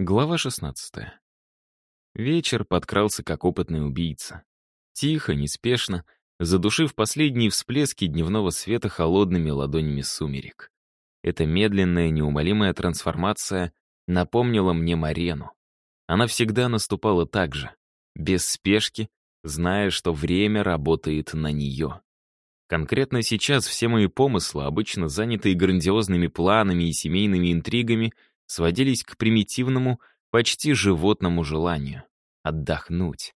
Глава 16. Вечер подкрался как опытный убийца. Тихо, неспешно, задушив последние всплески дневного света холодными ладонями сумерек. Эта медленная, неумолимая трансформация напомнила мне Марену. Она всегда наступала так же, без спешки, зная, что время работает на нее. Конкретно сейчас все мои помыслы, обычно занятые грандиозными планами и семейными интригами, сводились к примитивному, почти животному желанию — отдохнуть.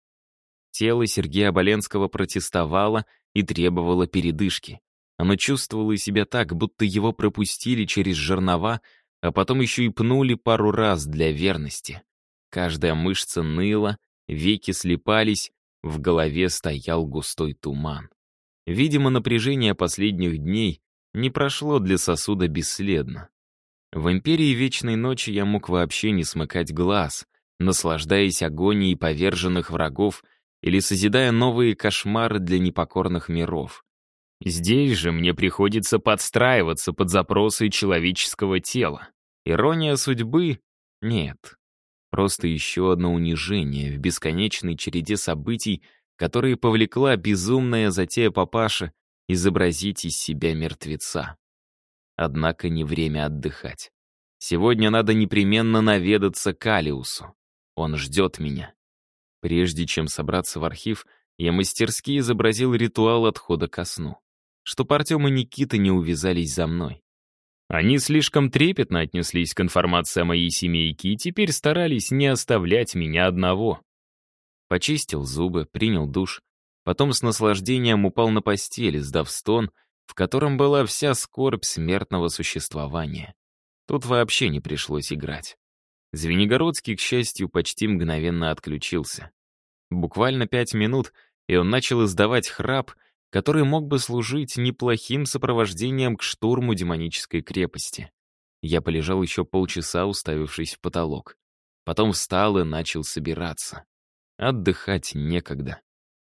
Тело Сергея Оболенского протестовало и требовало передышки. Оно чувствовало себя так, будто его пропустили через жернова, а потом еще и пнули пару раз для верности. Каждая мышца ныла, веки слепались, в голове стоял густой туман. Видимо, напряжение последних дней не прошло для сосуда бесследно. В Империи Вечной Ночи я мог вообще не смыкать глаз, наслаждаясь агонией поверженных врагов или созидая новые кошмары для непокорных миров. Здесь же мне приходится подстраиваться под запросы человеческого тела. Ирония судьбы? Нет. Просто еще одно унижение в бесконечной череде событий, которые повлекла безумная затея папаши изобразить из себя мертвеца. Однако не время отдыхать. Сегодня надо непременно наведаться к Алиусу. Он ждет меня. Прежде чем собраться в архив, я мастерски изобразил ритуал отхода ко сну. Чтоб Артем и Никита не увязались за мной. Они слишком трепетно отнеслись к информации о моей семейке и теперь старались не оставлять меня одного. Почистил зубы, принял душ, потом с наслаждением упал на постель, сдав стон — в котором была вся скорбь смертного существования. Тут вообще не пришлось играть. Звенигородский, к счастью, почти мгновенно отключился. Буквально пять минут, и он начал издавать храп, который мог бы служить неплохим сопровождением к штурму демонической крепости. Я полежал еще полчаса, уставившись в потолок. Потом встал и начал собираться. Отдыхать некогда.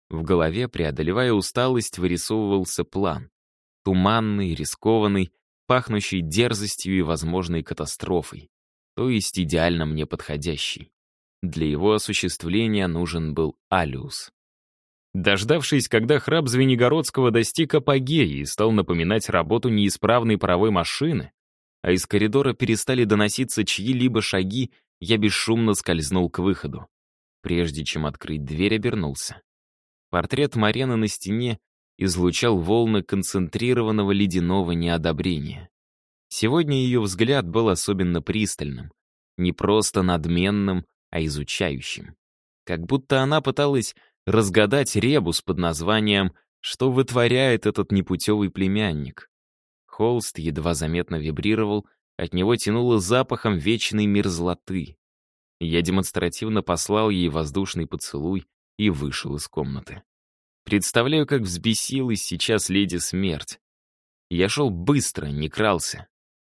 В голове, преодолевая усталость, вырисовывался план. Туманный, рискованный, пахнущий дерзостью и возможной катастрофой. То есть идеально мне подходящий. Для его осуществления нужен был Алиус. Дождавшись, когда храп Звенигородского достиг апогея и стал напоминать работу неисправной паровой машины, а из коридора перестали доноситься чьи-либо шаги, я бесшумно скользнул к выходу. Прежде чем открыть дверь, обернулся. Портрет Марены на стене излучал волны концентрированного ледяного неодобрения. Сегодня ее взгляд был особенно пристальным, не просто надменным, а изучающим. Как будто она пыталась разгадать ребус под названием «Что вытворяет этот непутевый племянник?». Холст едва заметно вибрировал, от него тянуло запахом вечной мерзлоты. Я демонстративно послал ей воздушный поцелуй и вышел из комнаты. Представляю, как взбесилась сейчас леди смерть. Я шел быстро, не крался.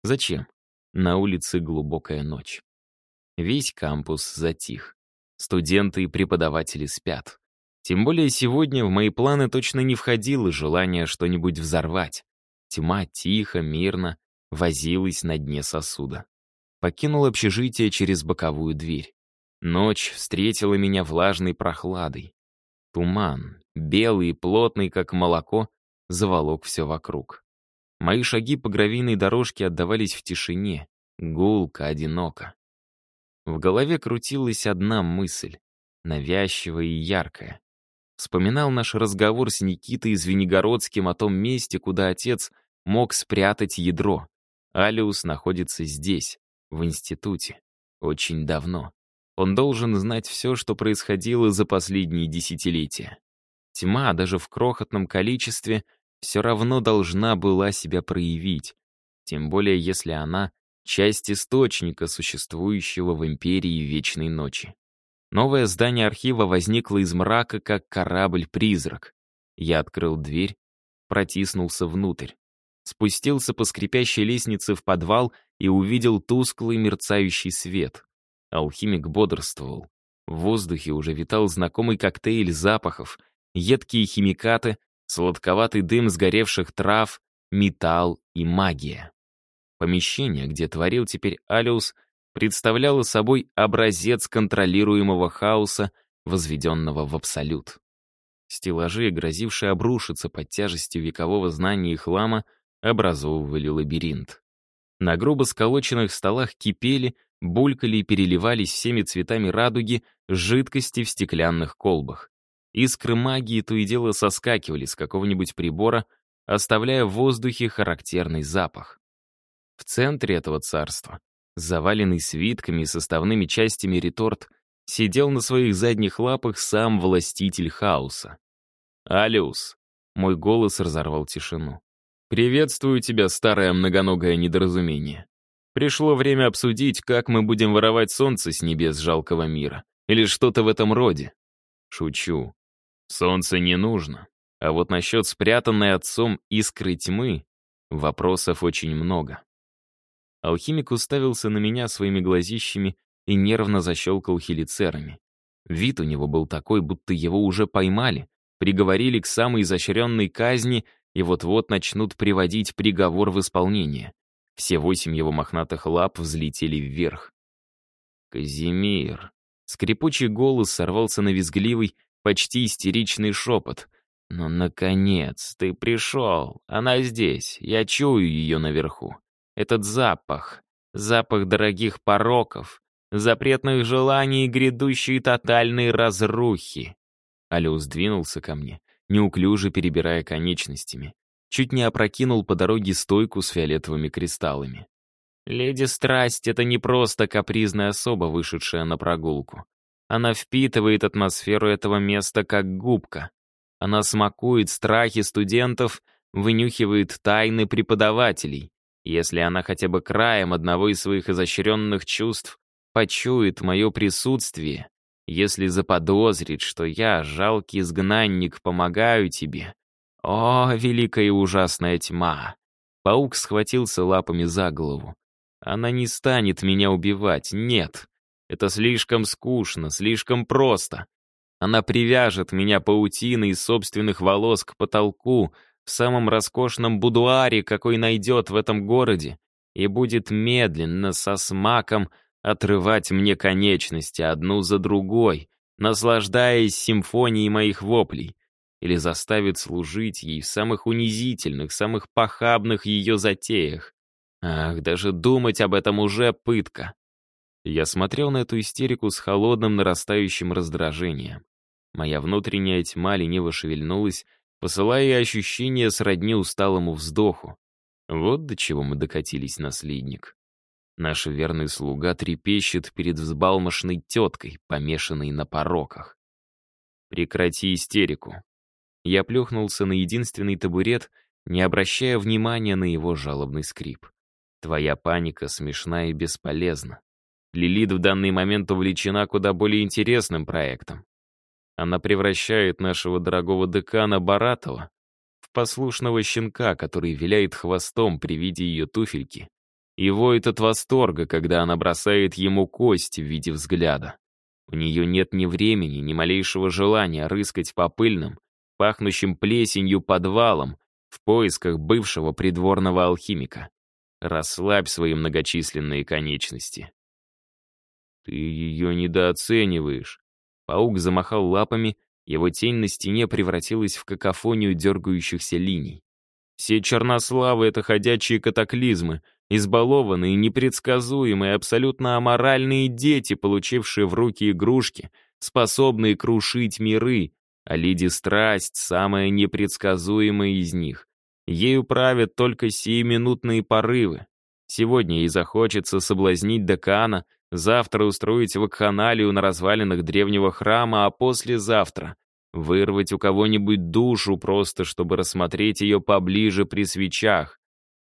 Зачем? На улице глубокая ночь. Весь кампус затих. Студенты и преподаватели спят. Тем более сегодня в мои планы точно не входило желание что-нибудь взорвать. Тьма тихо, мирно возилась на дне сосуда. Покинул общежитие через боковую дверь. Ночь встретила меня влажной прохладой. Туман, белый и плотный, как молоко, заволок все вокруг. Мои шаги по гравийной дорожке отдавались в тишине, гулко, одиноко. В голове крутилась одна мысль, навязчивая и яркая. Вспоминал наш разговор с Никитой Звенигородским о том месте, куда отец мог спрятать ядро. Алиус находится здесь, в институте. Очень давно. Он должен знать все, что происходило за последние десятилетия. Тьма, даже в крохотном количестве, все равно должна была себя проявить, тем более если она — часть источника, существующего в Империи Вечной Ночи. Новое здание архива возникло из мрака, как корабль-призрак. Я открыл дверь, протиснулся внутрь. Спустился по скрипящей лестнице в подвал и увидел тусклый мерцающий свет. Алхимик бодрствовал. В воздухе уже витал знакомый коктейль запахов, едкие химикаты, сладковатый дым сгоревших трав, металл и магия. Помещение, где творил теперь Алиус, представляла собой образец контролируемого хаоса, возведенного в абсолют. Стеллажи, грозившие обрушиться под тяжестью векового знания и хлама, образовывали лабиринт. На грубо сколоченных столах кипели, булькали и переливались всеми цветами радуги жидкости в стеклянных колбах. Искры магии то и дело соскакивали с какого-нибудь прибора, оставляя в воздухе характерный запах. В центре этого царства, заваленный свитками и составными частями реторт, сидел на своих задних лапах сам властитель хаоса. «Алиус!» — мой голос разорвал тишину. «Приветствую тебя, старое многоногое недоразумение. Пришло время обсудить, как мы будем воровать солнце с небес жалкого мира. Или что-то в этом роде. Шучу. Солнце не нужно. А вот насчет спрятанной отцом искры тьмы вопросов очень много. Алхимик уставился на меня своими глазищами и нервно защелкал хелицерами. Вид у него был такой, будто его уже поймали, приговорили к самой изощренной казни и вот-вот начнут приводить приговор в исполнение. Все восемь его мохнатых лап взлетели вверх. «Казимир!» Скрипучий голос сорвался на визгливый, почти истеричный шепот — «Ну, наконец, ты пришел. Она здесь. Я чую ее наверху. Этот запах. Запах дорогих пороков, запретных желаний и грядущей тотальной разрухи». Алиус двинулся ко мне, неуклюже перебирая конечностями. Чуть не опрокинул по дороге стойку с фиолетовыми кристаллами. Леди Страсть — это не просто капризная особа, вышедшая на прогулку. Она впитывает атмосферу этого места как губка. Она смакует страхи студентов, вынюхивает тайны преподавателей. Если она хотя бы краем одного из своих изощренных чувств почует мое присутствие, если заподозрит, что я, жалкий изгнанник, помогаю тебе. О, великая и ужасная тьма! Паук схватился лапами за голову. Она не станет меня убивать, нет. Это слишком скучно, слишком просто. Она привяжет меня паутиной из собственных волос к потолку в самом роскошном будуаре, какой найдет в этом городе, и будет медленно, со смаком, отрывать мне конечности одну за другой, наслаждаясь симфонией моих воплей, или заставит служить ей в самых унизительных, самых похабных ее затеях. Ах, даже думать об этом уже пытка. Я смотрел на эту истерику с холодным нарастающим раздражением. Моя внутренняя тьма лениво шевельнулась, посылая ощущение сродни усталому вздоху. Вот до чего мы докатились, наследник. Наш верный слуга трепещет перед взбалмошной теткой, помешанной на пороках. Прекрати истерику. Я плюхнулся на единственный табурет, не обращая внимания на его жалобный скрип. Твоя паника смешна и бесполезна. Лилит в данный момент увлечена куда более интересным проектом. Она превращает нашего дорогого декана Баратова в послушного щенка, который виляет хвостом при виде ее туфельки и воет от восторга, когда она бросает ему кость в виде взгляда. У нее нет ни времени, ни малейшего желания рыскать по пыльным, пахнущим плесенью подвалам в поисках бывшего придворного алхимика. Расслабь свои многочисленные конечности. Ты ее недооцениваешь. Паук замахал лапами, его тень на стене превратилась в какофонию дергающихся линий. Все чернославы — это ходячие катаклизмы, избалованные, непредсказуемые, абсолютно аморальные дети, получившие в руки игрушки, способные крушить миры, а Лиди Страсть — самая непредсказуемая из них. Ею правят только сиюминутные порывы. Сегодня ей захочется соблазнить декана — Завтра устроить вакханалию на развалинах древнего храма, а послезавтра вырвать у кого-нибудь душу просто, чтобы рассмотреть ее поближе при свечах.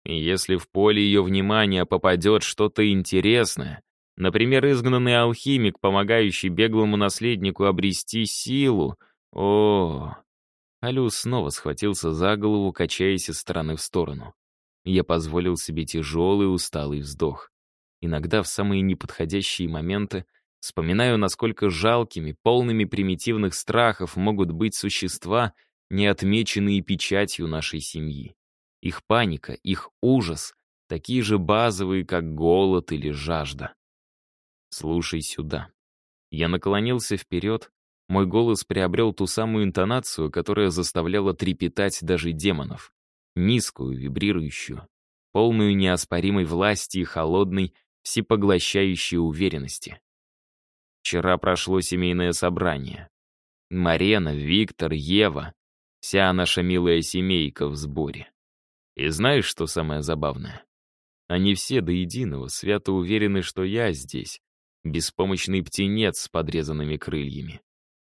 И если в поле ее внимания попадет что-то интересное, например, изгнанный алхимик, помогающий беглому наследнику обрести силу, о, Алюс снова схватился за голову, качаясь из стороны в сторону. Я позволил себе тяжелый усталый вздох. Иногда в самые неподходящие моменты вспоминаю, насколько жалкими, полными примитивных страхов могут быть существа, не отмеченные печатью нашей семьи. Их паника, их ужас — такие же базовые, как голод или жажда. Слушай сюда. Я наклонился вперед, мой голос приобрел ту самую интонацию, которая заставляла трепетать даже демонов. Низкую, вибрирующую, полную неоспоримой власти и холодной, всепоглощающей уверенности. Вчера прошло семейное собрание. Марена, Виктор, Ева. Вся наша милая семейка в сборе. И знаешь, что самое забавное? Они все до единого свято уверены, что я здесь, беспомощный птенец с подрезанными крыльями.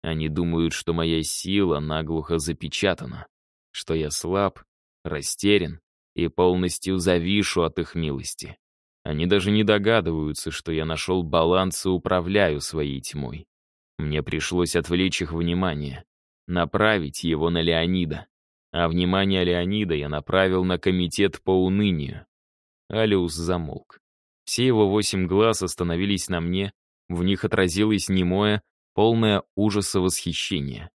Они думают, что моя сила наглухо запечатана, что я слаб, растерян и полностью завишу от их милости. Они даже не догадываются, что я нашел баланс и управляю своей тьмой. Мне пришлось отвлечь их внимание, направить его на Леонида. А внимание Леонида я направил на комитет по унынию. Алиус замолк. Все его восемь глаз остановились на мне, в них отразилось немое, полное ужаса восхищение.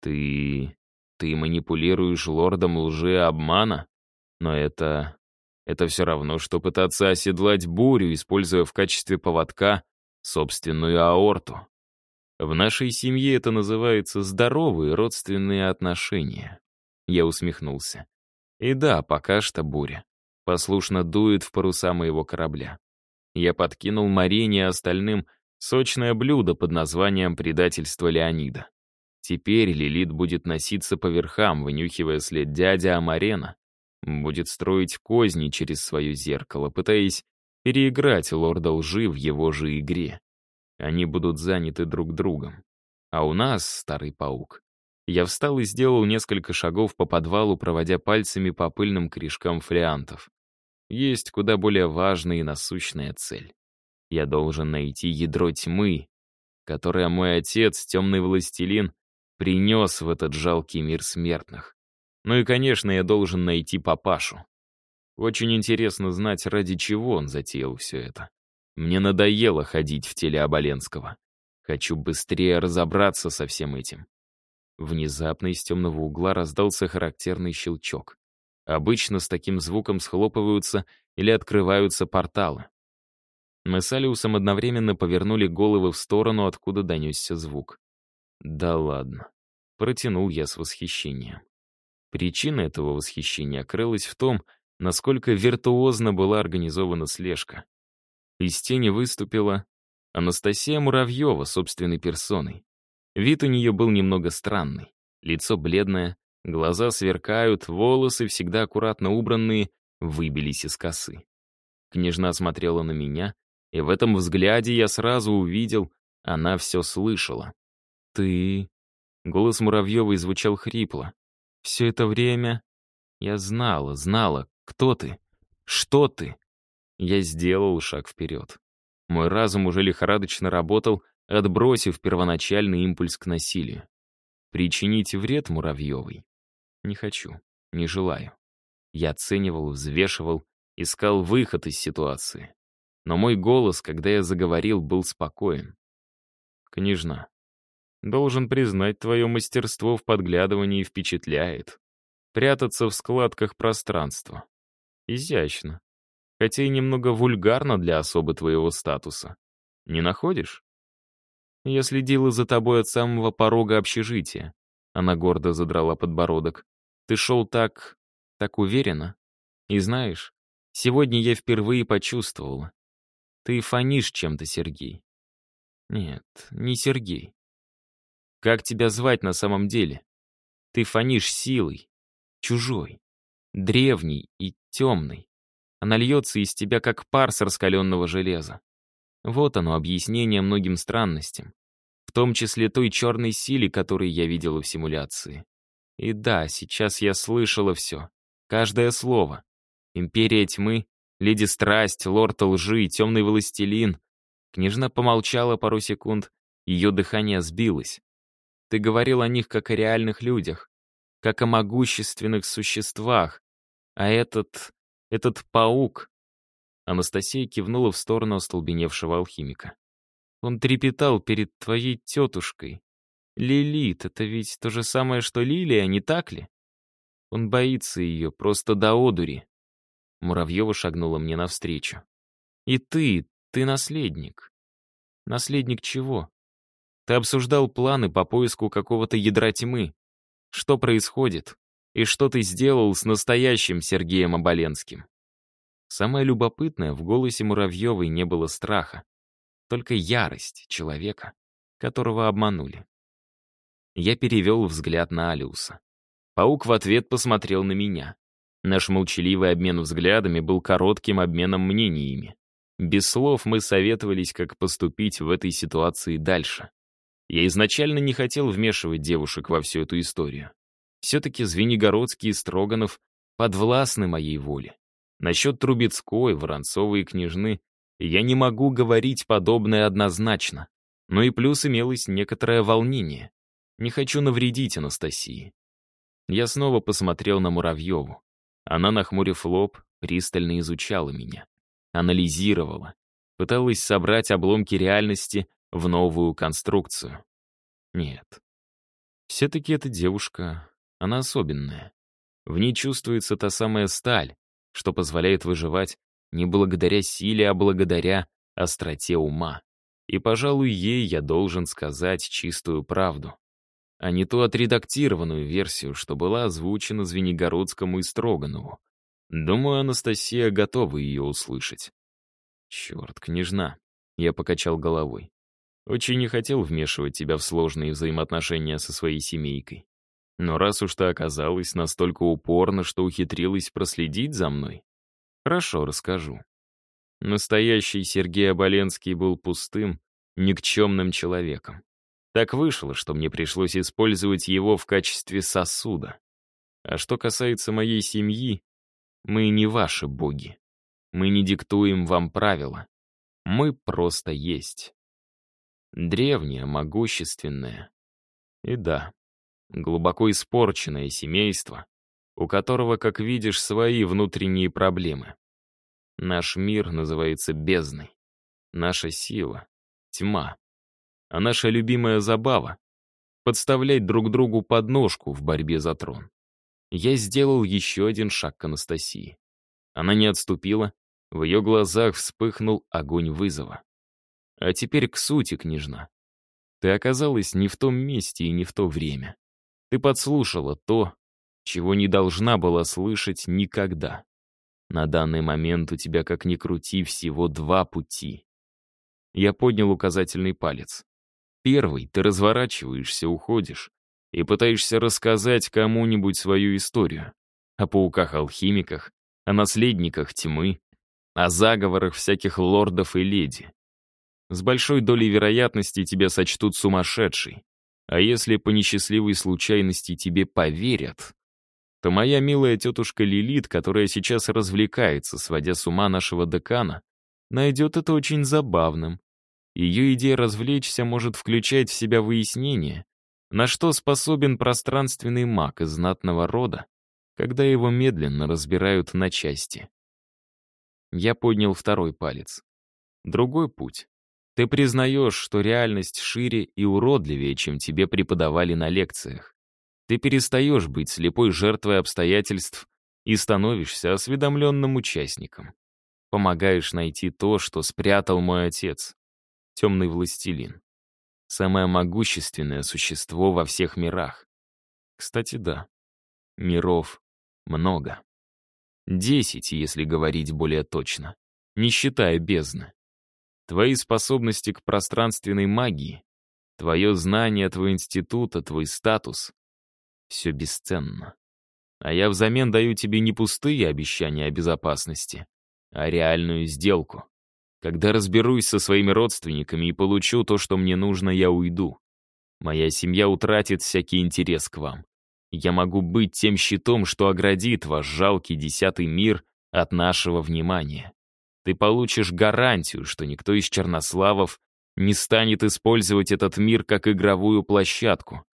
«Ты... ты манипулируешь лордом лжи и обмана? Но это... это все равно, что пытаться оседлать бурю, используя в качестве поводка собственную аорту. В нашей семье это называется здоровые родственные отношения». Я усмехнулся. «И да, пока что буря послушно дует в паруса моего корабля. Я подкинул Марине и остальным сочное блюдо под названием «Предательство Леонида». Теперь Лилит будет носиться по верхам, вынюхивая след дядя Амарена. Будет строить козни через свое зеркало, пытаясь переиграть лорда лжи в его же игре. Они будут заняты друг другом. А у нас, старый паук, я встал и сделал несколько шагов по подвалу, проводя пальцами по пыльным корешкам флиантов. Есть куда более важная и насущная цель. Я должен найти ядро тьмы, которое мой отец, темный властелин, принес в этот жалкий мир смертных. Ну и, конечно, я должен найти папашу. Очень интересно знать, ради чего он затеял все это. Мне надоело ходить в теле Оболенского. Хочу быстрее разобраться со всем этим. Внезапно из темного угла раздался характерный щелчок. Обычно с таким звуком схлопываются или открываются порталы. Мы с Алиусом одновременно повернули головы в сторону, откуда донесся звук. «Да ладно», — протянул я с восхищением. Причина этого восхищения крылась в том, насколько виртуозно была организована слежка. Из тени выступила Анастасия Муравьева собственной персоной. Вид у нее был немного странный. Лицо бледное, Глаза сверкают, волосы, всегда аккуратно убранные, выбились из косы. Княжна смотрела на меня, и в этом взгляде я сразу увидел, она все слышала. «Ты...» Голос Муравьевой звучал хрипло. «Все это время...» Я знала, знала, кто ты, что ты. Я сделал шаг вперед. Мой разум уже лихорадочно работал, отбросив первоначальный импульс к насилию. Причинить вред Муравьевой не хочу, не желаю. Я оценивал, взвешивал, искал выход из ситуации. Но мой голос, когда я заговорил, был спокоен. «Княжна, должен признать, твое мастерство в подглядывании впечатляет. Прятаться в складках пространства. Изящно. Хотя и немного вульгарно для особы твоего статуса. Не находишь? Я следила за тобой от самого порога общежития. Она гордо задрала подбородок. Ты шел так... так уверенно. И знаешь, сегодня я впервые почувствовала. Ты фонишь чем-то, Сергей. Нет, не Сергей. Как тебя звать на самом деле? Ты фонишь силой, чужой, древней и темной. Она льется из тебя, как пар с раскаленного железа. Вот оно, объяснение многим странностям, в том числе той черной силе, которую я видела в симуляции. И да, сейчас я слышала все. Каждое слово. Империя тьмы, леди страсть, лорд лжи, темный властелин. Княжна помолчала пару секунд, ее дыхание сбилось. Ты говорил о них как о реальных людях, как о могущественных существах. А этот... этот паук... Анастасия кивнула в сторону остолбеневшего алхимика. Он трепетал перед твоей тетушкой. Лилит — это ведь то же самое, что Лилия, не так ли? Он боится ее, просто до одури. Муравьева шагнула мне навстречу. И ты, ты наследник. Наследник чего? Ты обсуждал планы по поиску какого-то ядра тьмы. Что происходит? И что ты сделал с настоящим Сергеем Оболенским? Самое любопытное, в голосе Муравьевой не было страха. Только ярость человека, которого обманули. Я перевел взгляд на Алиуса. Паук в ответ посмотрел на меня. Наш молчаливый обмен взглядами был коротким обменом мнениями. Без слов мы советовались, как поступить в этой ситуации дальше. Я изначально не хотел вмешивать девушек во всю эту историю. Все-таки Звенигородский и Строганов подвластны моей воле. Насчет Трубецкой, Воронцовой и Княжны я не могу говорить подобное однозначно. Но и плюс имелось некоторое волнение. Не хочу навредить Анастасии. Я снова посмотрел на Муравьеву. Она, нахмурив лоб, пристально изучала меня. Анализировала. Пыталась собрать обломки реальности в новую конструкцию. Нет. Все-таки эта девушка, она особенная. В ней чувствуется та самая сталь, что позволяет выживать не благодаря силе, а благодаря остроте ума. И, пожалуй, ей я должен сказать чистую правду. А не ту отредактированную версию, что была озвучена Звенигородскому и Строганову. Думаю, Анастасия готова ее услышать. Черт, княжна. Я покачал головой. Очень не хотел вмешивать тебя в сложные взаимоотношения со своей семейкой. Но раз уж ты оказалась настолько упорно, что ухитрилась проследить за мной, хорошо, расскажу. Настоящий Сергей Оболенский был пустым, никчемным человеком. Так вышло, что мне пришлось использовать его в качестве сосуда. А что касается моей семьи, мы не ваши боги. Мы не диктуем вам правила. Мы просто есть. Древнее, могущественное. И да, глубоко испорченное семейство, у которого, как видишь, свои внутренние проблемы. Наш мир называется бездной. Наша сила — тьма. А наша любимая забава — подставлять друг другу подножку в борьбе за трон. Я сделал еще один шаг к Анастасии. Она не отступила, в ее глазах вспыхнул огонь вызова. А теперь к сути, княжна. Ты оказалась не в том месте и не в то время. Ты подслушала то, чего не должна была слышать никогда. На данный момент у тебя, как ни крути, всего два пути. Я поднял указательный палец. Первый — ты разворачиваешься, уходишь и пытаешься рассказать кому-нибудь свою историю. О пауках-алхимиках, о наследниках тьмы, о заговорах всяких лордов и леди. С большой долей вероятности тебя сочтут сумасшедшей. А если по несчастливой случайности тебе поверят, то моя милая тетушка Лилит, которая сейчас развлекается, сводя с ума нашего декана, найдет это очень забавным. Ее идея развлечься может включать в себя выяснение, на что способен пространственный маг из знатного рода, когда его медленно разбирают на части. Я поднял второй палец. Другой путь. Ты признаешь, что реальность шире и уродливее, чем тебе преподавали на лекциях. Ты перестаешь быть слепой жертвой обстоятельств и становишься осведомленным участником. Помогаешь найти то, что спрятал мой отец, темный властелин. Самое могущественное существо во всех мирах. Кстати, да, миров много. Десять, если говорить более точно, не считая бездны. Твои способности к пространственной магии, твое знание твоего института, твой статус все бесценно. А я взамен даю тебе не пустые обещания о безопасности, а реальную сделку. Когда разберусь со своими родственниками и получу то, что мне нужно, я уйду. Моя семья утратит всякий интерес к вам. Я могу быть тем щитом, что оградит ваш жалкий десятый мир от нашего внимания. Ты получишь гарантию, что никто из чернославов не станет использовать этот мир как игровую площадку.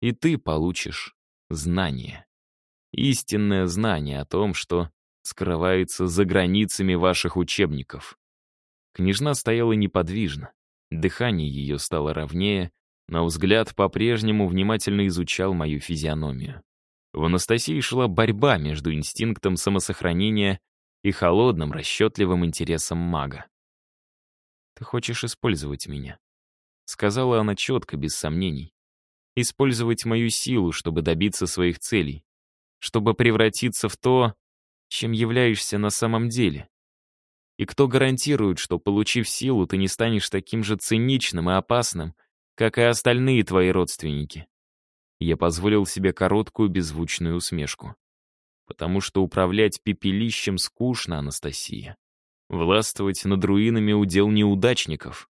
И ты получишь знание. Истинное знание о том, что скрывается за границами ваших учебников. Княжна стояла неподвижно, дыхание ее стало ровнее, но взгляд по-прежнему внимательно изучал мою физиономию. В Анастасии шла борьба между инстинктом самосохранения и холодным, расчетливым интересом мага. Ты хочешь использовать меня. Сказала она четко, без сомнений. Использовать мою силу, чтобы добиться своих целей. Чтобы превратиться в то, чем являешься на самом деле. И кто гарантирует, что, получив силу, ты не станешь таким же циничным и опасным, как и остальные твои родственники? Я позволил себе короткую беззвучную усмешку. Потому что управлять пепелищем скучно, Анастасия. Властвовать над руинами удел неудачников.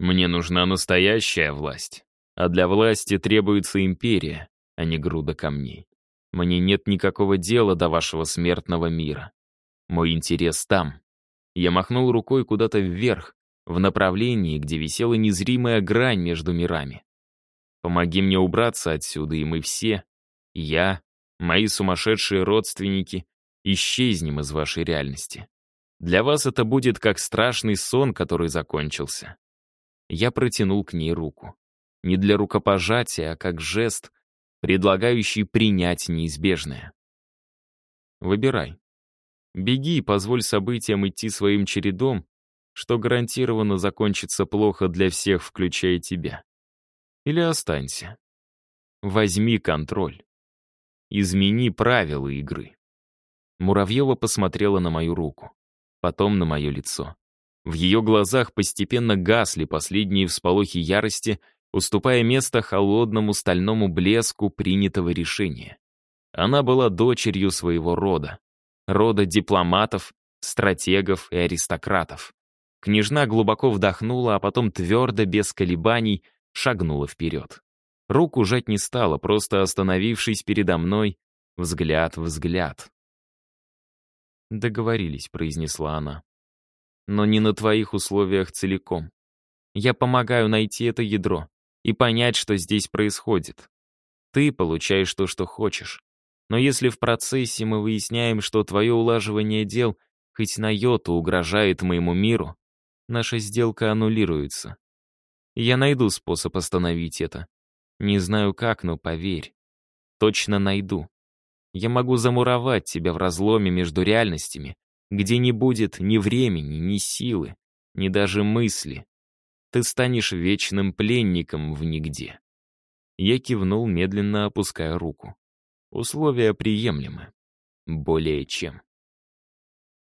Мне нужна настоящая власть. А для власти требуется империя, а не груда камней. Мне нет никакого дела до вашего смертного мира. Мой интерес там. Я махнул рукой куда-то вверх, в направлении, где висела незримая грань между мирами. Помоги мне убраться отсюда, и мы все, я, мои сумасшедшие родственники, исчезнем из вашей реальности. Для вас это будет как страшный сон, который закончился. Я протянул к ней руку. Не для рукопожатия, а как жест, предлагающий принять неизбежное. Выбирай. Беги и позволь событиям идти своим чередом, что гарантированно закончится плохо для всех, включая тебя. Или останься. Возьми контроль. Измени правила игры. Муравьева посмотрела на мою руку, потом на мое лицо. В ее глазах постепенно гасли последние всполохи ярости, уступая место холодному стальному блеску принятого решения. Она была дочерью своего рода, рода дипломатов, стратегов и аристократов. Княжна глубоко вдохнула, а потом твердо, без колебаний, шагнула вперед. Руку жать не стала, просто остановившись передо мной, взгляд взгляд. «Договорились», — произнесла она. «Но не на твоих условиях целиком. Я помогаю найти это ядро и понять, что здесь происходит. Ты получаешь то, что хочешь. Но если в процессе мы выясняем, что твое улаживание дел хоть на йоту угрожает моему миру, наша сделка аннулируется. Я найду способ остановить это. Не знаю как, но поверь. Точно найду. Я могу замуровать тебя в разломе между реальностями, где не будет ни времени, ни силы, ни даже мысли. Ты станешь вечным пленником в нигде. Я кивнул, медленно опуская руку. Условия приемлемы. Более чем.